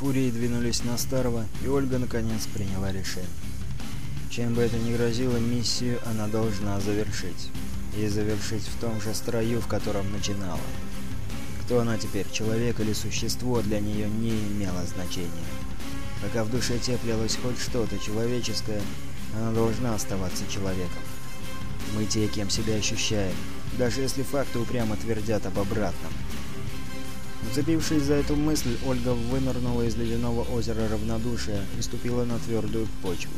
Фурии двинулись на Старого, и Ольга наконец приняла решение. Чем бы это ни грозило, миссию она должна завершить. И завершить в том же строю, в котором начинала. Кто она теперь, человек или существо, для нее не имело значения. Пока в душе теплилось хоть что-то человеческое, она должна оставаться человеком. Мы те, кем себя ощущаем, даже если факты упрямо твердят об обратном. Зацепившись за эту мысль, Ольга вынырнула из ледяного озера равнодушия и ступила на твердую почву.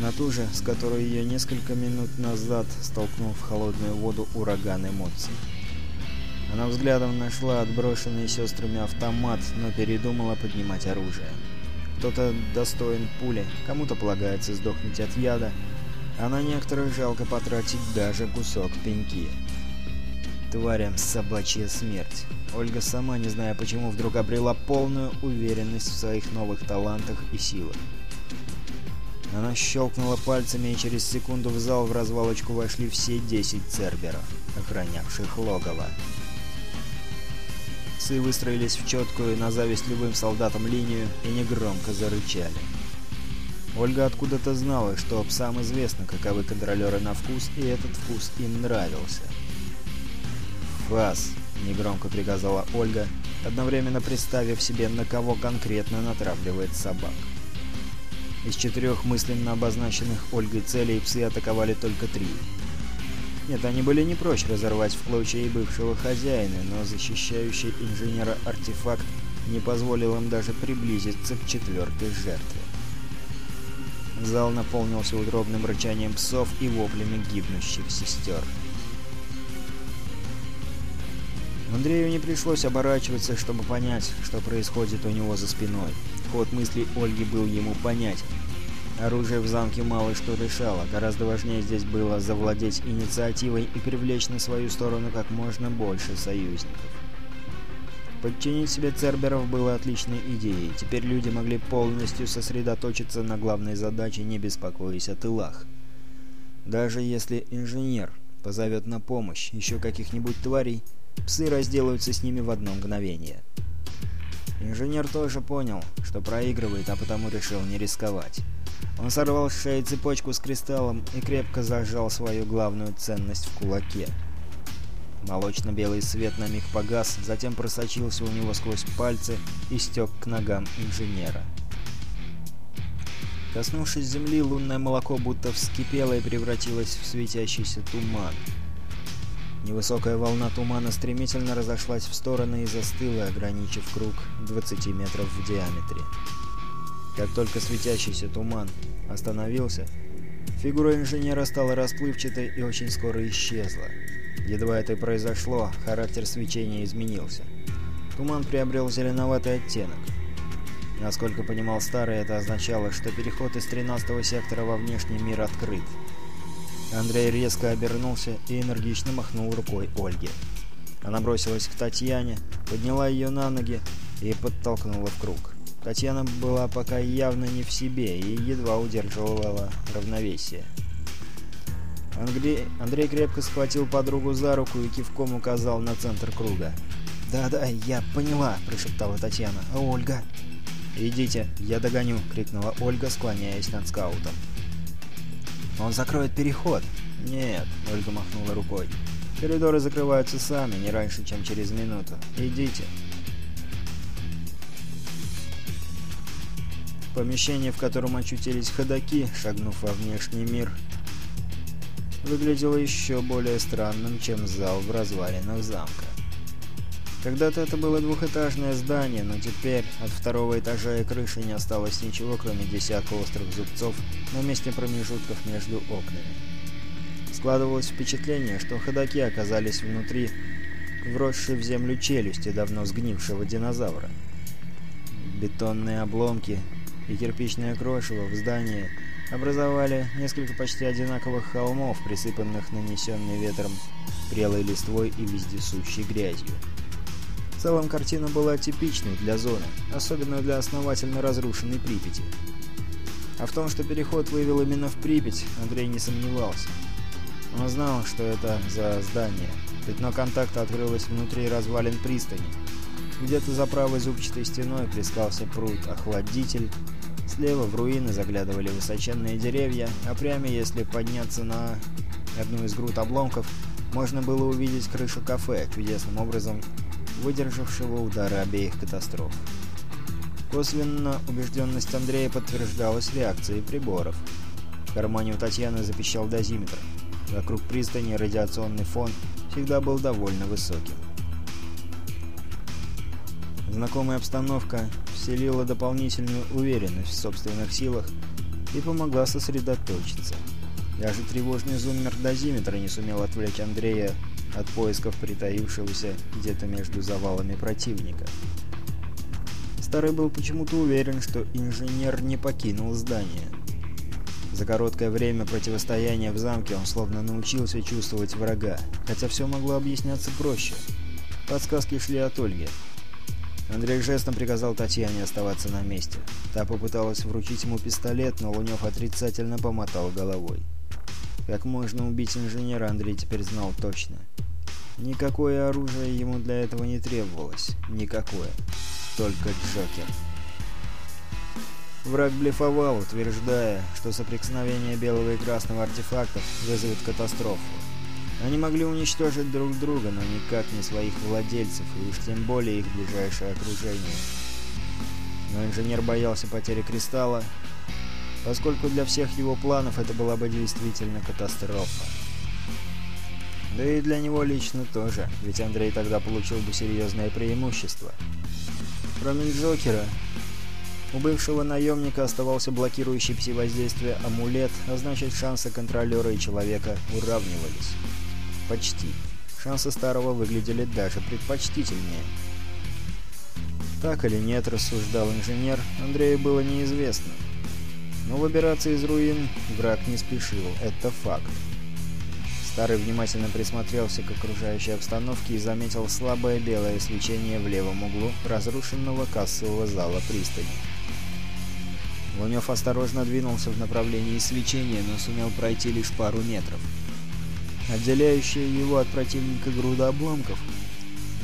На ту же, с которой ее несколько минут назад столкнул в холодную воду ураган эмоций. Она взглядом нашла отброшенный сестрами автомат, но передумала поднимать оружие. Кто-то достоин пули, кому-то полагается сдохнуть от яда, а на некоторых жалко потратить даже кусок пеньки. Тварям собачья смерть. Ольга сама, не зная почему, вдруг обрела полную уверенность в своих новых талантах и силах. Она щелкнула пальцами, и через секунду в зал в развалочку вошли все 10 церберов, охранявших логово. Псы выстроились в четкую, на зависть любым солдатам линию, и негромко зарычали. Ольга откуда-то знала, что псам известно, каковы контролеры на вкус, и этот вкус им нравился. «Фас!» — негромко приказала Ольга, одновременно представив себе, на кого конкретно натравливает собак. Из четырех мысленно обозначенных Ольгой целей псы атаковали только три. Нет, они были не прочь разорвать в клочья и бывшего хозяина, но защищающий инженера артефакт не позволил им даже приблизиться к четвертой жертве. Зал наполнился утробным рычанием псов и воплями гибнущих сестер. Андрею не пришлось оборачиваться, чтобы понять, что происходит у него за спиной. Ход мыслей Ольги был ему понять. Оружие в замке мало что решало, гораздо важнее здесь было завладеть инициативой и привлечь на свою сторону как можно больше союзников. Подчинить себе Церберов было отличной идеей, теперь люди могли полностью сосредоточиться на главной задаче, не беспокоясь о тылах. Даже если инженер позовет на помощь еще каких-нибудь тварей, Псы разделаются с ними в одно мгновение. Инженер тоже понял, что проигрывает, а потому решил не рисковать. Он сорвал с шеи цепочку с кристаллом и крепко зажал свою главную ценность в кулаке. Молочно-белый свет на миг погас, затем просочился у него сквозь пальцы и стек к ногам инженера. Коснувшись земли, лунное молоко будто вскипело и превратилось в светящийся туман. Невысокая волна тумана стремительно разошлась в стороны и застыла, ограничив круг 20 метров в диаметре. Как только светящийся туман остановился, фигура инженера стала расплывчатой и очень скоро исчезла. Едва это произошло, характер свечения изменился. Туман приобрел зеленоватый оттенок. Насколько понимал Старый, это означало, что переход из 13 сектора во внешний мир открыт. Андрей резко обернулся и энергично махнул рукой Ольге. Она бросилась к Татьяне, подняла ее на ноги и подтолкнула в круг. Татьяна была пока явно не в себе и едва удерживала равновесие. Андрей, Андрей крепко схватил подругу за руку и кивком указал на центр круга. «Да-да, я поняла», – прошептала Татьяна. Ольга?» «Идите, я догоню», – крикнула Ольга, склоняясь над скаутом. Он закроет переход. Нет, Ольга махнула рукой. Коридоры закрываются сами, не раньше, чем через минуту. Идите. Помещение, в котором очутились ходаки, шагнув во внешний мир, выглядело еще более странным, чем зал в развалинах замка. Когда-то это было двухэтажное здание, но теперь от второго этажа и крыши не осталось ничего, кроме десятка острых зубцов на месте промежутков между окнами. Складывалось впечатление, что ходаки оказались внутри вросшей в землю челюсти давно сгнившего динозавра. Бетонные обломки и кирпичное крошево в здании образовали несколько почти одинаковых холмов, присыпанных нанесенной ветром прелой листвой и вездесущей грязью целом картина была типичной для зоны, особенно для основательно разрушенной Припяти. А в том, что переход вывел именно в Припять, Андрей не сомневался. Он знал, что это за здание. Пятно контакта открылось внутри развалин пристани. Где-то за правой зубчатой стеной плескался пруд-охладитель. Слева в руины заглядывали высоченные деревья, а прямо если подняться на одну из груд обломков, можно было увидеть крышу кафе, чудесным образом выдержавшего удары обеих катастроф. Косвенно убежденность Андрея подтверждалась реакцией приборов. В кармане у Татьяны запищал дозиметр. Вокруг пристани радиационный фон всегда был довольно высоким. Знакомая обстановка вселила дополнительную уверенность в собственных силах и помогла сосредоточиться. Даже тревожный зуммер дозиметра не сумел отвлечь Андрея от поисков притаившегося где-то между завалами противника. Старый был почему-то уверен, что инженер не покинул здание. За короткое время противостояния в замке он словно научился чувствовать врага, хотя все могло объясняться проще. Подсказки шли от Ольги. Андрей жестом приказал Татьяне оставаться на месте. Та попыталась вручить ему пистолет, но Лунев отрицательно помотал головой. Как можно убить инженера, Андрей теперь знал точно. Никакое оружие ему для этого не требовалось. Никакое. Только Джокер. Враг блефовал, утверждая, что соприкосновение белого и красного артефактов вызовет катастрофу. Они могли уничтожить друг друга, но никак не своих владельцев, и уж тем более их ближайшее окружение. Но инженер боялся потери кристалла, поскольку для всех его планов это была бы действительно катастрофа. Да и для него лично тоже, ведь Андрей тогда получил бы серьезное преимущество. Кроме Джокера, у бывшего наемника оставался блокирующий пси-воздействие амулет, а значит шансы контролера и человека уравнивались. Почти. Шансы старого выглядели даже предпочтительнее. Так или нет, рассуждал инженер, Андрею было неизвестно. Но выбираться из руин враг не спешил, это факт. Старый внимательно присмотрелся к окружающей обстановке и заметил слабое белое свечение в левом углу разрушенного кассового зала пристани. Лунев осторожно двинулся в направлении свечения, но сумел пройти лишь пару метров. Отделяющая его от противника груда обломков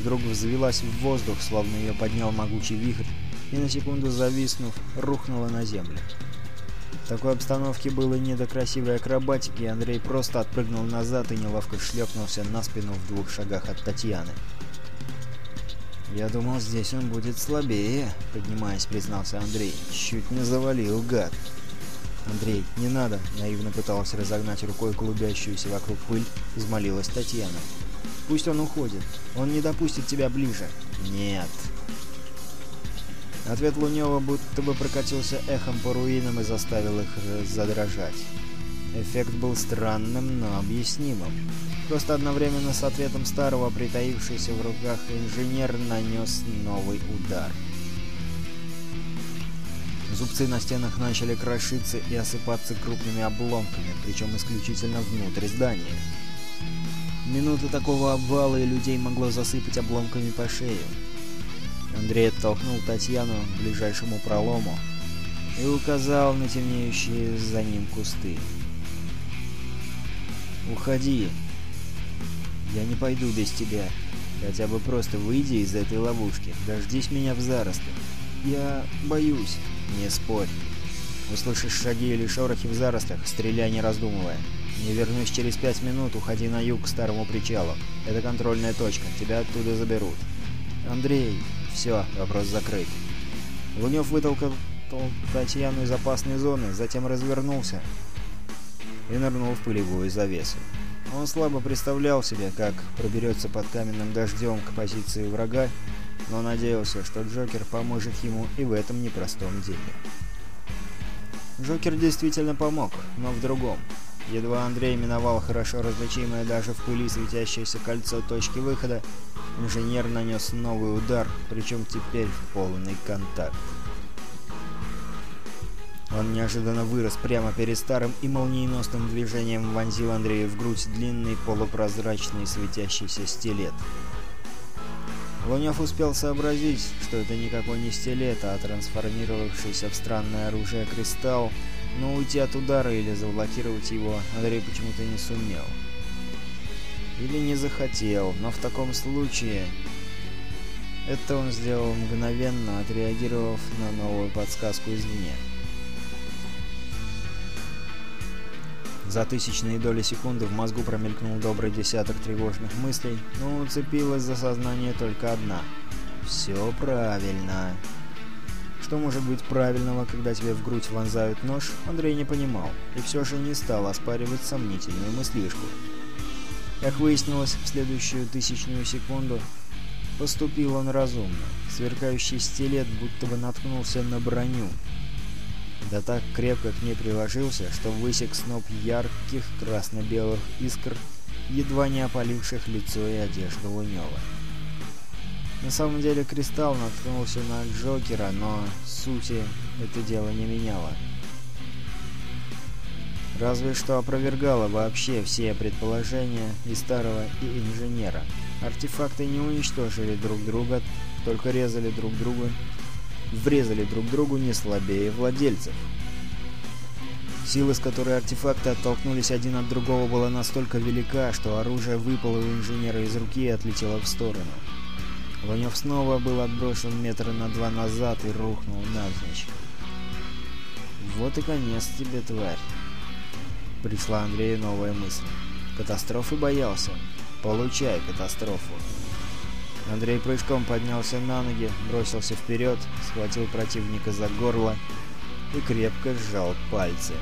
вдруг взвелась в воздух, словно ее поднял могучий вихрь, и на секунду зависнув, рухнула на землю такой обстановке было не до красивой акробатики, Андрей просто отпрыгнул назад и неловко шлепнулся на спину в двух шагах от Татьяны. «Я думал, здесь он будет слабее», — поднимаясь, признался Андрей. «Чуть не завалил, гад». «Андрей, не надо!» — наивно пыталась разогнать рукой клубящуюся вокруг пыль, измолилась Татьяна. «Пусть он уходит. Он не допустит тебя ближе». «Нет!» А ответ Лунева будто бы прокатился эхом по руинам и заставил их э, задрожать. Эффект был странным, но объяснимым. Просто одновременно с ответом старого, притаившийся в руках инженер, нанес новый удар. Зубцы на стенах начали крошиться и осыпаться крупными обломками, причем исключительно внутрь здания. Минуты такого обвала и людей могло засыпать обломками по шее. Андрей оттолкнул Татьяну к ближайшему пролому и указал на темнеющие за ним кусты. «Уходи!» «Я не пойду без тебя. Хотя бы просто выйди из этой ловушки. Дождись меня в зарослях. Я боюсь». «Не спорь. Услышишь шаги или шорохи в зарослях, стреляй не раздумывая. Не вернусь через пять минут, уходи на юг к старому причалу. Это контрольная точка, тебя оттуда заберут». «Андрей...» Все, вопрос закрыт. Лунев вытолкал Татьяну из опасной зоны, затем развернулся и нырнул в пылевую завесу. Он слабо представлял себе, как проберется под каменным дождем к позиции врага, но надеялся, что Джокер поможет ему и в этом непростом деле. Джокер действительно помог, но в другом. Едва Андрей миновал хорошо различимое даже в пыли светящееся кольцо точки выхода, инженер нанес новый удар, причем теперь в полный контакт. Он неожиданно вырос прямо перед старым и молниеносным движением вонзил Андрею в грудь длинный полупрозрачный светящийся стилет. Лунев успел сообразить, что это никакой не стилет, а трансформировавшийся в странное оружие кристалл, но уйти от удара или заблокировать его Андрей почему-то не сумел. Или не захотел, но в таком случае... Это он сделал мгновенно, отреагировав на новую подсказку извне. За тысячные доли секунды в мозгу промелькнул добрый десяток тревожных мыслей, но уцепилась за сознание только одна. «Все правильно». Что может быть правильного, когда тебе в грудь вонзают нож, Андрей не понимал, и все же не стал оспаривать сомнительную мыслишку. Как выяснилось, в следующую тысячную секунду поступил он разумно. Сверкающий стилет будто бы наткнулся на броню, да так крепко к ней приложился, что высек сноп ярких красно-белых искр, едва не опаливших лицо и одежду Лунёва. На самом деле Кристалл наткнулся на Джокера, но сути это дело не меняло. Разве что опровергало вообще все предположения и старого, и инженера. Артефакты не уничтожили друг друга, только резали друг друга врезали друг другу не слабее владельцев. Сила, с которой артефакты оттолкнулись один от другого, была настолько велика, что оружие выпало у инженера из руки и отлетело в сторону. Ванев снова был отброшен метра на два назад и рухнул навзничь. «Вот и конец тебе, тварь!» Пришла Андрею новая мысль. Катастрофы боялся. Получай катастрофу. Андрей прыжком поднялся на ноги, бросился вперед, схватил противника за горло и крепко сжал пальцы.